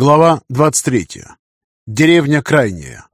Глава 23. Деревня Крайняя.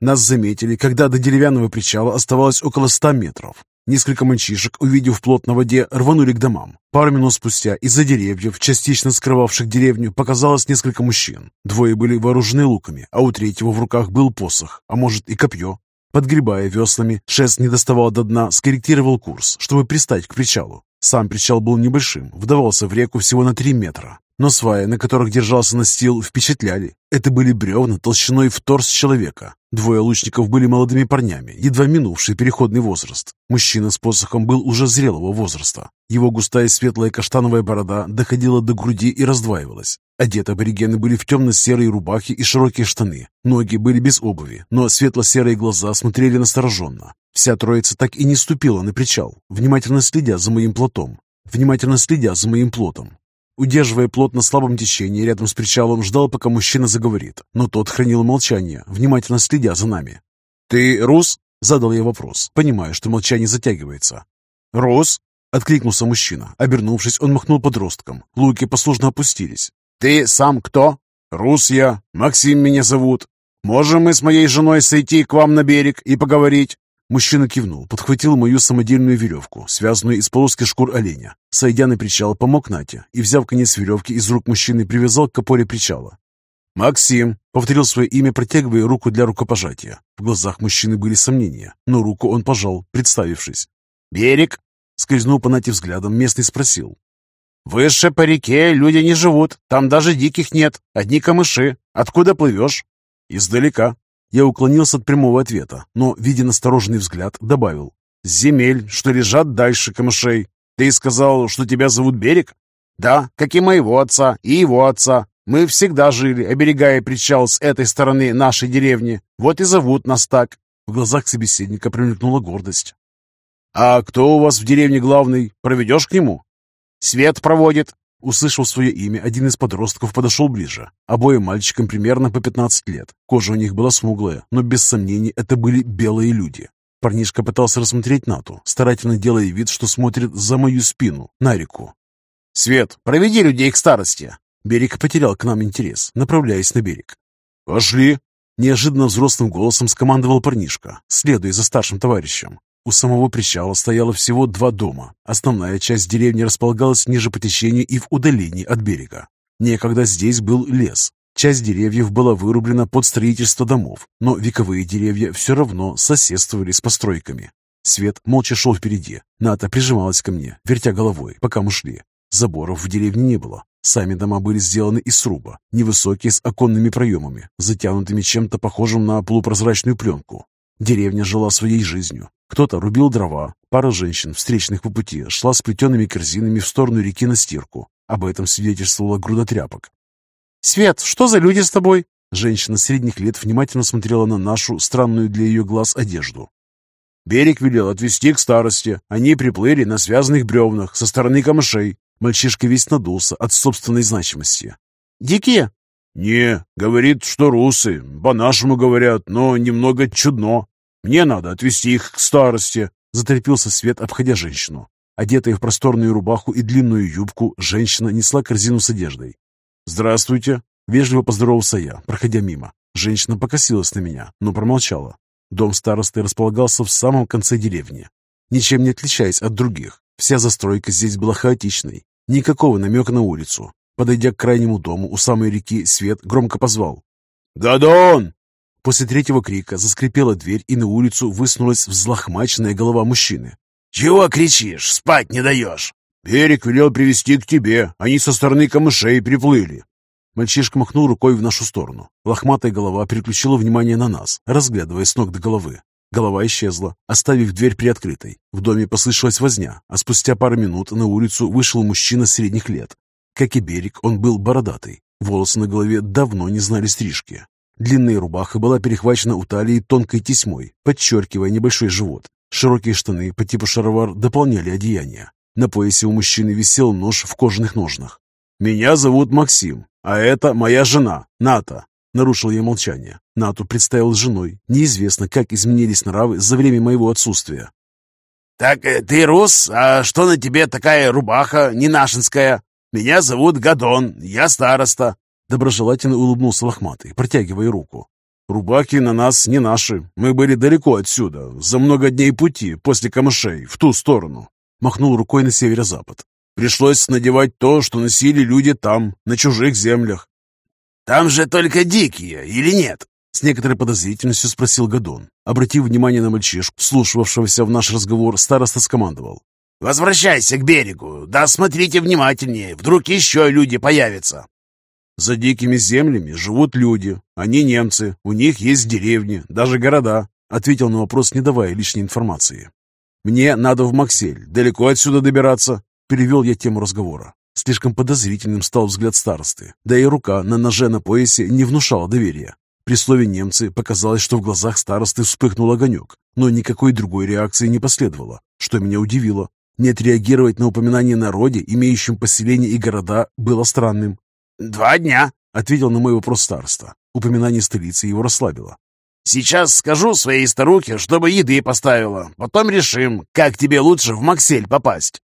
Нас заметили, когда до деревянного причала оставалось около ста метров. Несколько мальчишек, увидев плот на воде, рванули к домам. Пару минут спустя из-за деревьев, частично скрывавших деревню, показалось несколько мужчин. Двое были вооружены луками, а у третьего в руках был посох, а может и копье. Подгребая веслами, шест не доставал до дна, скорректировал курс, чтобы пристать к причалу. Сам причал был небольшим, вдавался в реку всего на три метра. Но сваи, на которых держался настил, впечатляли. Это были бревна толщиной в торс человека. Двое лучников были молодыми парнями, едва минувший переходный возраст. Мужчина с посохом был уже зрелого возраста. Его густая светлая каштановая борода доходила до груди и раздваивалась. Одеты аборигены были в темно-серые рубахи и широкие штаны. Ноги были без обуви, но светло-серые глаза смотрели настороженно. Вся троица так и не ступила на причал, внимательно следя за моим плотом. Внимательно следя за моим плотом. Удерживая плот на слабом течении рядом с причалом, ждал, пока мужчина заговорит, но тот хранил молчание, внимательно следя за нами. «Ты рус?» — задал я вопрос, понимая, что молчание затягивается. «Рус?» — откликнулся мужчина. Обернувшись, он махнул подростком. Луки послушно опустились. «Ты сам кто?» «Рус я. Максим меня зовут. Можем мы с моей женой сойти к вам на берег и поговорить?» Мужчина кивнул, подхватил мою самодельную веревку, связанную из полоски шкур оленя. Сойдя на причал, помог Нате и, взяв конец веревки из рук мужчины, привязал к опоре причала. «Максим!» — повторил свое имя, протягивая руку для рукопожатия. В глазах мужчины были сомнения, но руку он пожал, представившись. «Берег!» — скользнул по Нате взглядом, местный спросил. «Выше по реке люди не живут, там даже диких нет, одни камыши. Откуда плывешь?» «Издалека», я уклонился от прямого ответа, но, видя настороженный взгляд, добавил. «Земель, что лежат дальше камышей. Ты сказал, что тебя зовут Берег?» «Да, как и моего отца, и его отца. Мы всегда жили, оберегая причал с этой стороны нашей деревни. Вот и зовут нас так». В глазах собеседника промелькнула гордость. «А кто у вас в деревне главный? Проведешь к нему?» «Свет проводит», Услышал свое имя, один из подростков подошел ближе. Обоим мальчикам примерно по 15 лет. Кожа у них была смуглая, но без сомнений это были белые люди. Парнишка пытался рассмотреть Нату, старательно делая вид, что смотрит за мою спину, на реку. «Свет, проведи людей к старости!» Берег потерял к нам интерес, направляясь на берег. «Пошли!» Неожиданно взрослым голосом скомандовал парнишка, следуя за старшим товарищем. У самого причала стояло всего два дома. Основная часть деревни располагалась ниже по течению и в удалении от берега. Некогда здесь был лес. Часть деревьев была вырублена под строительство домов, но вековые деревья все равно соседствовали с постройками. Свет молча шел впереди. Ната прижималась ко мне, вертя головой, пока мы шли. Заборов в деревне не было. Сами дома были сделаны из сруба, невысокие с оконными проемами, затянутыми чем-то похожим на полупрозрачную пленку. Деревня жила своей жизнью. Кто-то рубил дрова, пара женщин, встречных по пути, шла с плетеными корзинами в сторону реки на стирку. Об этом свидетельствовала груда тряпок. «Свет, что за люди с тобой?» Женщина средних лет внимательно смотрела на нашу, странную для ее глаз, одежду. «Берег велел отвезти к старости. Они приплыли на связанных бревнах со стороны камышей». Мальчишка весь надулся от собственной значимости. «Дикие?» «Не, говорит, что русы. По-нашему говорят, но немного чудно. Мне надо отвезти их к старости», — заторопился Свет, обходя женщину. Одетая в просторную рубаху и длинную юбку, женщина несла корзину с одеждой. «Здравствуйте!» — вежливо поздоровался я, проходя мимо. Женщина покосилась на меня, но промолчала. Дом старосты располагался в самом конце деревни, ничем не отличаясь от других. Вся застройка здесь была хаотичной, никакого намека на улицу. Подойдя к крайнему дому у самой реки, Свет громко позвал. «Гадон!» После третьего крика заскрипела дверь, и на улицу высунулась взлохмаченная голова мужчины. «Чего кричишь? Спать не даешь!» «Берег велел привести к тебе. Они со стороны камышей приплыли». Мальчишка махнул рукой в нашу сторону. Лохматая голова переключила внимание на нас, разглядывая с ног до головы. Голова исчезла, оставив дверь приоткрытой. В доме послышалась возня, а спустя пару минут на улицу вышел мужчина средних лет. Как и берег, он был бородатый. Волосы на голове давно не знали стрижки. Длинная рубаха была перехвачена у талии тонкой тесьмой, подчеркивая небольшой живот. Широкие штаны по типу шаровар дополняли одеяние. На поясе у мужчины висел нож в кожаных ножнах. «Меня зовут Максим, а это моя жена, Ната», — нарушил я молчание. Нату представил женой. Неизвестно, как изменились нравы за время моего отсутствия. «Так э, ты рус? А что на тебе такая рубаха не нашинская?» Меня зовут Гадон, я староста». Доброжелательно улыбнулся лохматый, протягивая руку. «Рубаки на нас не наши. Мы были далеко отсюда, за много дней пути после камышей, в ту сторону». Махнул рукой на северо-запад. «Пришлось надевать то, что носили люди там, на чужих землях». «Там же только дикие, или нет?» С некоторой подозрительностью спросил Гадон. Обратив внимание на мальчишку, слушавшегося в наш разговор, староста скомандовал. «Возвращайся к берегу, да смотрите внимательнее, вдруг еще люди появятся». За дикими землями живут люди. Они немцы, у них есть деревни, даже города», — ответил на вопрос, не давая лишней информации. «Мне надо в Максель. Далеко отсюда добираться?» — перевел я тему разговора. Слишком подозрительным стал взгляд старосты, да и рука на ноже на поясе не внушала доверия. При слове «немцы» показалось, что в глазах старосты вспыхнул огонек, но никакой другой реакции не последовало, что меня удивило. Не отреагировать на упоминание народе, имеющем поселения и города, было странным. «Два дня», — ответил на мой вопрос староста. Упоминание столицы его расслабило. «Сейчас скажу своей старухе, чтобы еды поставила. Потом решим, как тебе лучше в Максель попасть».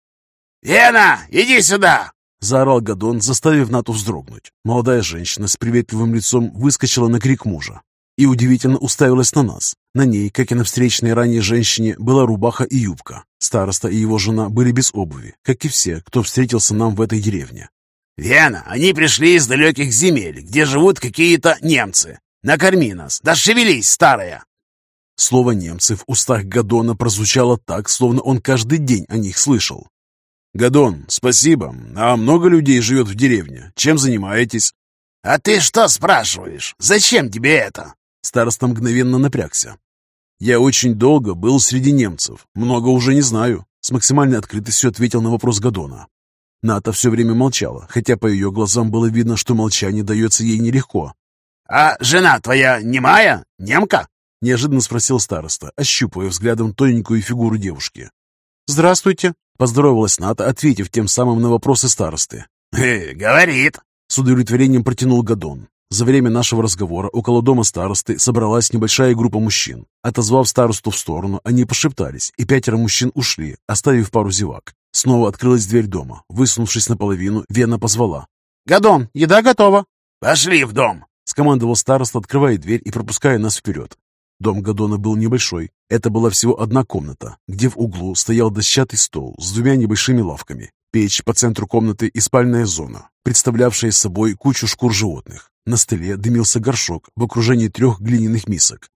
«Вена, иди сюда!» — заорал Гадон, заставив Нату вздрогнуть. Молодая женщина с приветливым лицом выскочила на крик мужа и удивительно уставилась на нас. На ней, как и на встречной ранее женщине, была рубаха и юбка. Староста и его жена были без обуви, как и все, кто встретился нам в этой деревне. «Вена, они пришли из далеких земель, где живут какие-то немцы. Накорми нас, да шевелись, старая!» Слово «немцы» в устах Гадона прозвучало так, словно он каждый день о них слышал. «Гадон, спасибо. А много людей живет в деревне. Чем занимаетесь?» «А ты что спрашиваешь? Зачем тебе это?» Староста мгновенно напрягся. «Я очень долго был среди немцев. Много уже не знаю», — с максимальной открытостью ответил на вопрос Гадона. Ната все время молчала, хотя по ее глазам было видно, что молчание дается ей нелегко. «А жена твоя немая? Немка?» — неожиданно спросил староста, ощупывая взглядом тоненькую фигуру девушки. «Здравствуйте!» — поздоровалась Ната, ответив тем самым на вопросы старосты. «Э, «Говорит!» — с удовлетворением протянул Гадон. За время нашего разговора около дома старосты собралась небольшая группа мужчин. Отозвав старосту в сторону, они пошептались, и пятеро мужчин ушли, оставив пару зевак. Снова открылась дверь дома. Высунувшись наполовину, Вена позвала. «Гадон, еда готова!» «Пошли в дом!» — скомандовал староста, открывая дверь и пропуская нас вперед. Дом Гадона был небольшой. Это была всего одна комната, где в углу стоял дощатый стол с двумя небольшими лавками, печь по центру комнаты и спальная зона, представлявшая собой кучу шкур животных. На столе дымился горшок в окружении трех глиняных мисок.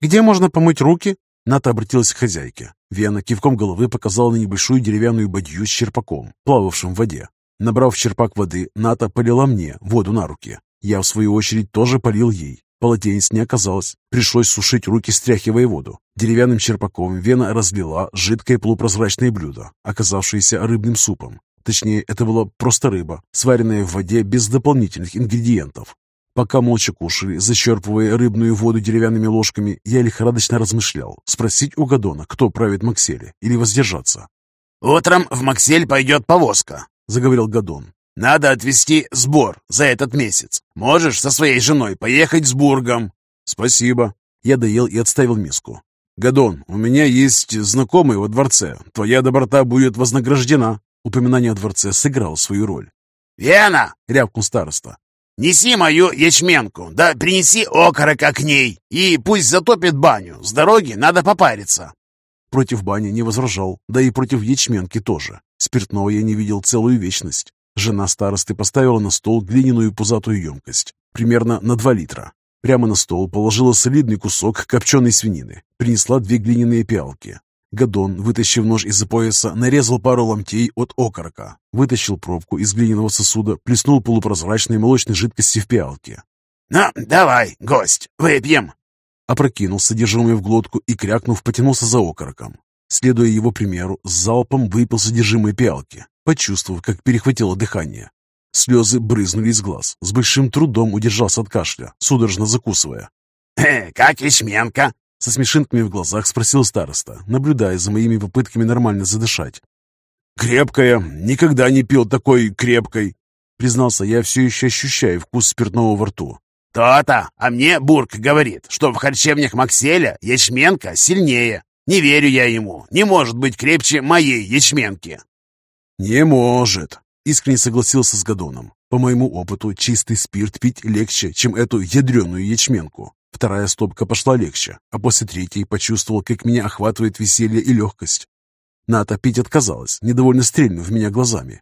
«Где можно помыть руки?» Ната обратилась к хозяйке. Вена кивком головы показала на небольшую деревянную бадью с черпаком, плававшим в воде. Набрав черпак воды, Ната полила мне воду на руки. Я, в свою очередь, тоже полил ей. Полотенец не оказалось. Пришлось сушить руки, стряхивая воду. Деревянным черпаком Вена разлила жидкое полупрозрачное блюдо, оказавшееся рыбным супом. Точнее, это была просто рыба, сваренная в воде без дополнительных ингредиентов. Пока молча кушали, зачерпывая рыбную воду деревянными ложками, я лихорадочно размышлял, спросить у Гадона, кто правит Макселе, или воздержаться. «Утром в Максель пойдет повозка», — заговорил Гадон. «Надо отвезти сбор за этот месяц. Можешь со своей женой поехать с Бургом?» «Спасибо». Я доел и отставил миску. «Гадон, у меня есть знакомый во дворце. Твоя доброта будет вознаграждена». Упоминание о дворце сыграло свою роль. «Вена!» — рявкнул староста. Неси мою ячменку, да принеси окорока к ней, и пусть затопит баню. С дороги надо попариться». Против бани не возражал, да и против ячменки тоже. Спиртного я не видел целую вечность. Жена старосты поставила на стол глиняную пузатую емкость, примерно на 2 литра. Прямо на стол положила солидный кусок копченой свинины, принесла две глиняные пиалки, Гадон, вытащив нож из-за пояса, нарезал пару ломтей от окорока, вытащил пробку из глиняного сосуда, плеснул полупрозрачной молочной жидкости в пиалке. «Ну, давай, гость, выпьем!» Опрокинул содержимое в глотку и, крякнув, потянулся за окороком. Следуя его примеру, с залпом выпил содержимое пиалки, почувствовав, как перехватило дыхание. Слезы брызнули из глаз. С большим трудом удержался от кашля, судорожно закусывая. «Э, «Как ячменка?» Со смешинками в глазах спросил староста, наблюдая за моими попытками нормально задышать. «Крепкая. Никогда не пил такой крепкой», признался я, все еще ощущая вкус спиртного во рту. «То-то! А мне Бург говорит, что в харчевнях Макселя ячменка сильнее. Не верю я ему. Не может быть крепче моей ячменки». «Не может. Искренне согласился с Гадоном. По моему опыту, чистый спирт пить легче, чем эту ядреную ячменку. Вторая стопка пошла легче, а после третьей почувствовал, как меня охватывает веселье и легкость. Ната пить отказалась, недовольно стрельнув меня глазами.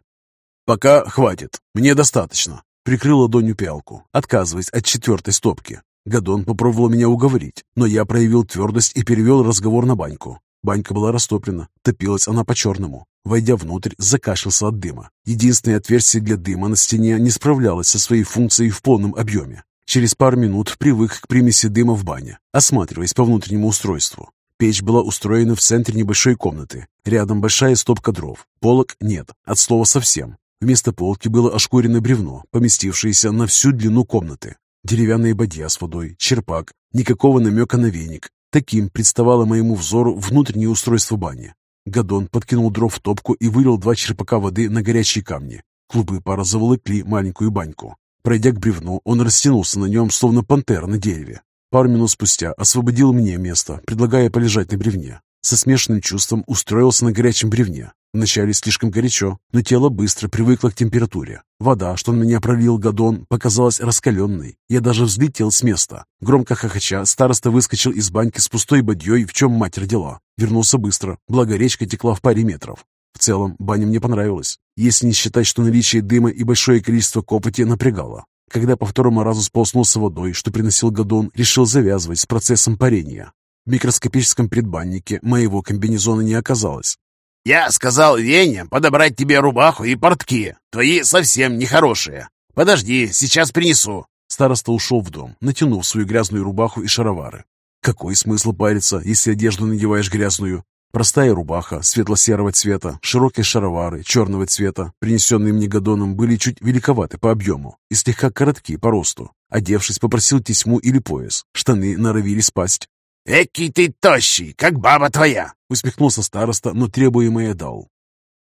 «Пока хватит, мне достаточно», — прикрыл ладонью пиалку, отказываясь от четвертой стопки. Гадон попробовал меня уговорить, но я проявил твердость и перевел разговор на баньку. Банька была растоплена, топилась она по-черному. Войдя внутрь, закашлялся от дыма. Единственное отверстие для дыма на стене не справлялось со своей функцией в полном объеме. Через пару минут привык к примеси дыма в бане, осматриваясь по внутреннему устройству. Печь была устроена в центре небольшой комнаты. Рядом большая стопка дров. Полок нет, от слова совсем. Вместо полки было ошкуренное бревно, поместившееся на всю длину комнаты. Деревянные бадья с водой, черпак, никакого намека на веник. Таким представало моему взору внутреннее устройство бани. Гадон подкинул дров в топку и вылил два черпака воды на горячие камни. Клубы пара заволокли маленькую баньку. Пройдя к бревну, он растянулся на нем, словно пантера на дереве. Пару минут спустя освободил мне место, предлагая полежать на бревне. Со смешанным чувством устроился на горячем бревне. Вначале слишком горячо, но тело быстро привыкло к температуре. Вода, что на меня пролил Гадон, показалась раскаленной. Я даже взлетел с места. Громко хохоча, староста выскочил из баньки с пустой бадьей, в чем мать родила. Вернулся быстро, благо речка текла в паре метров. В целом, баня мне понравилась, если не считать, что наличие дыма и большое количество копоти напрягало. Когда по второму разу сползнулся водой, что приносил Гадон, решил завязывать с процессом парения. В микроскопическом предбаннике моего комбинезона не оказалось. «Я сказал Вене подобрать тебе рубаху и портки. Твои совсем нехорошие. Подожди, сейчас принесу». Староста ушел в дом, натянув свою грязную рубаху и шаровары. Какой смысл париться, если одежду надеваешь грязную? Простая рубаха светло-серого цвета, широкие шаровары черного цвета, принесенные мне Гадоном, были чуть великоваты по объему и слегка коротки по росту. Одевшись, попросил тесьму или пояс. Штаны норовили спасть. «Экий ты тощий, как баба твоя!» Усмехнулся староста, но требуемое дал.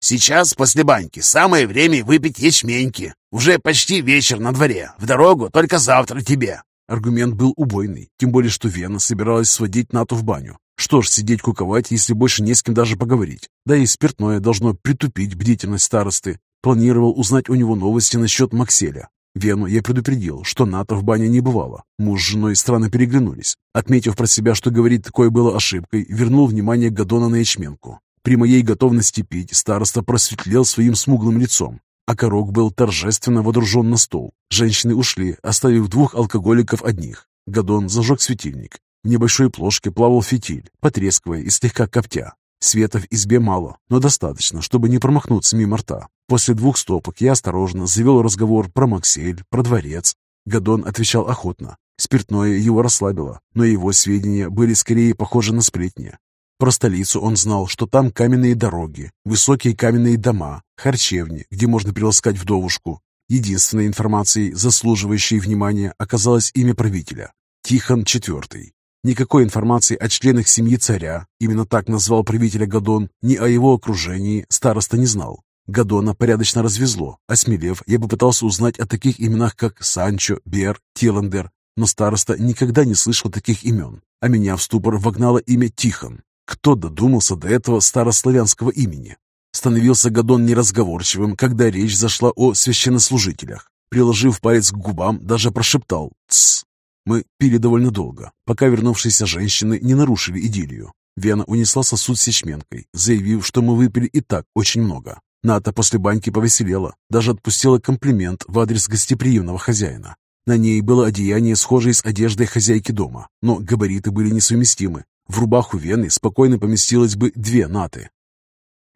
«Сейчас, после баньки, самое время выпить ячменьки. Уже почти вечер на дворе. В дорогу только завтра тебе». Аргумент был убойный, тем более, что Вена собиралась сводить Нату в баню. Что ж, сидеть куковать, если больше не с кем даже поговорить. Да и спиртное должно притупить бдительность старосты. Планировал узнать у него новости насчет Макселя. Вену я предупредил, что НАТО в бане не бывало. Муж с женой странно переглянулись. Отметив про себя, что говорить такое было ошибкой, вернул внимание Гадона на ячменку. При моей готовности пить староста просветлел своим смуглым лицом, а корок был торжественно водружен на стол. Женщины ушли, оставив двух алкоголиков одних. Гадон зажег светильник. В небольшой плошке плавал фитиль, потрескивая и слегка коптя. Света в избе мало, но достаточно, чтобы не промахнуться мимо рта. После двух стопок я осторожно завел разговор про Максель, про дворец. Гадон отвечал охотно. Спиртное его расслабило, но его сведения были скорее похожи на сплетни. Про столицу он знал, что там каменные дороги, высокие каменные дома, харчевни, где можно приласкать вдовушку. Единственной информацией, заслуживающей внимания, оказалось имя правителя – Тихон IV. Никакой информации о членах семьи царя, именно так назвал правителя Гадон, ни о его окружении староста не знал. Гадона порядочно развезло. Осмелев, я попытался узнать о таких именах, как Санчо, Бер, Тиландер, но староста никогда не слышал таких имен, а меня в ступор вогнало имя Тихон. Кто додумался до этого старославянского имени? Становился Гадон неразговорчивым, когда речь зашла о священнослужителях. Приложив палец к губам, даже прошептал «Тсс». Мы пили довольно долго, пока вернувшиеся женщины не нарушили идиллию. Вена унесла сосуд с ячменкой, заявив, что мы выпили и так очень много. Ната после баньки повеселела, даже отпустила комплимент в адрес гостеприимного хозяина. На ней было одеяние, схожее с одеждой хозяйки дома, но габариты были несовместимы. В рубаху Вены спокойно поместилось бы две Наты.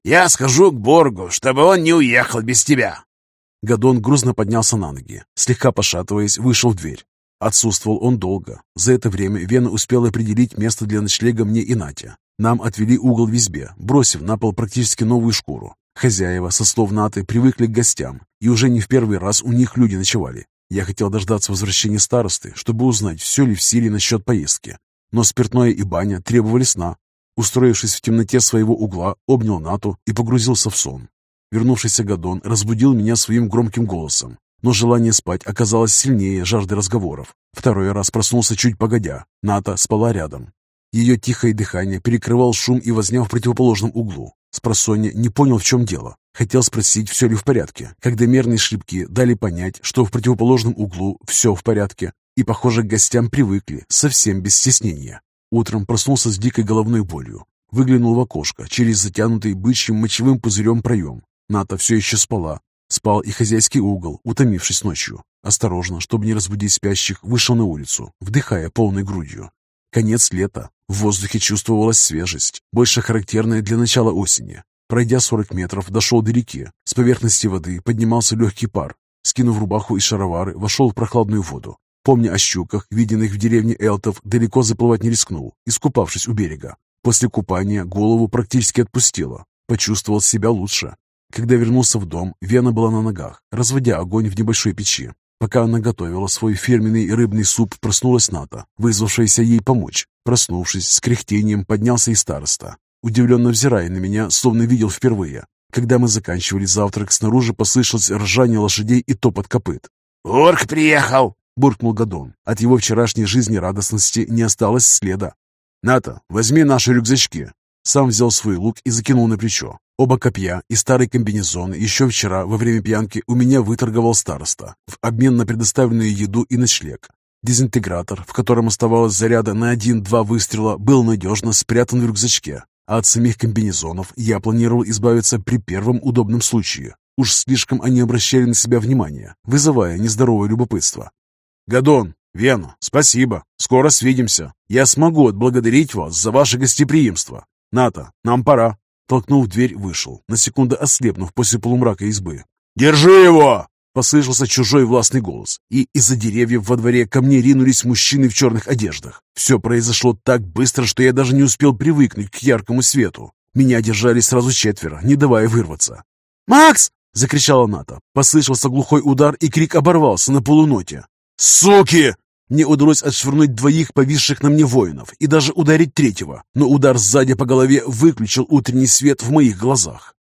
«Я схожу к Боргу, чтобы он не уехал без тебя!» Гадон грузно поднялся на ноги, слегка пошатываясь, вышел в дверь. Отсутствовал он долго. За это время Вена успел определить место для ночлега мне и Нате. Нам отвели угол в избе, бросив на пол практически новую шкуру. Хозяева, со слов Наты, привыкли к гостям, и уже не в первый раз у них люди ночевали. Я хотел дождаться возвращения старосты, чтобы узнать, все ли в силе насчет поездки. Но спиртное и баня требовали сна. Устроившись в темноте своего угла, обнял Нату и погрузился в сон. Вернувшийся Гадон разбудил меня своим громким голосом, но желание спать оказалось сильнее жажды разговоров. Второй раз проснулся чуть погодя. Ната спала рядом. Ее тихое дыхание перекрывал шум и возня в противоположном углу. Спросонья не понял, в чем дело. Хотел спросить, все ли в порядке, когда мерные шлепки дали понять, что в противоположном углу все в порядке, и, похоже, к гостям привыкли, совсем без стеснения. Утром проснулся с дикой головной болью. Выглянул в окошко через затянутый бычьим мочевым пузырем проем. Ната все еще спала. Спал и хозяйский угол, утомившись ночью. Осторожно, чтобы не разбудить спящих, вышел на улицу, вдыхая полной грудью. Конец лета. В воздухе чувствовалась свежесть, больше характерная для начала осени. Пройдя 40 метров, дошел до реки. С поверхности воды поднимался легкий пар. Скинув рубаху и шаровары, вошел в прохладную воду. Помня о щуках, виденных в деревне Элтов, далеко заплывать не рискнул, искупавшись у берега. После купания голову практически отпустило. Почувствовал себя лучше. Когда вернулся в дом, Вена была на ногах, разводя огонь в небольшой печи. Пока она готовила свой фирменный рыбный суп, проснулась Ната, вызвавшаяся ей помочь. Проснувшись, с кряхтением поднялся и староста удивленно взирая на меня, словно видел впервые. Когда мы заканчивали завтрак, снаружи послышалось ржание лошадей и топот копыт. «Орк приехал!» — буркнул Гадон. От его вчерашней жизнерадостности не осталось следа. «Ната, возьми наши рюкзачки!» Сам взял свой лук и закинул на плечо. Оба копья и старый комбинезон еще вчера во время пьянки у меня выторговал староста в обмен на предоставленную еду и ночлег. Дезинтегратор, в котором оставалось заряда на один-два выстрела, был надежно спрятан в рюкзачке, а от самих комбинезонов я планировал избавиться при первом удобном случае. Уж слишком они обращали на себя внимание, вызывая нездоровое любопытство. «Гадон, Вена, спасибо. Скоро свидимся. Я смогу отблагодарить вас за ваше гостеприимство. Ната, нам пора». Толкнув дверь, вышел, на секунду ослепнув после полумрака избы. «Держи его!» Послышался чужой властный голос, и из-за деревьев во дворе ко мне ринулись мужчины в черных одеждах. Все произошло так быстро, что я даже не успел привыкнуть к яркому свету. Меня держали сразу четверо, не давая вырваться. «Макс!» — закричала Ната. Послышался глухой удар, и крик оборвался на полуноте. «Суки!» Мне удалось отшвырнуть двоих повисших на мне воинов и даже ударить третьего, но удар сзади по голове выключил утренний свет в моих глазах.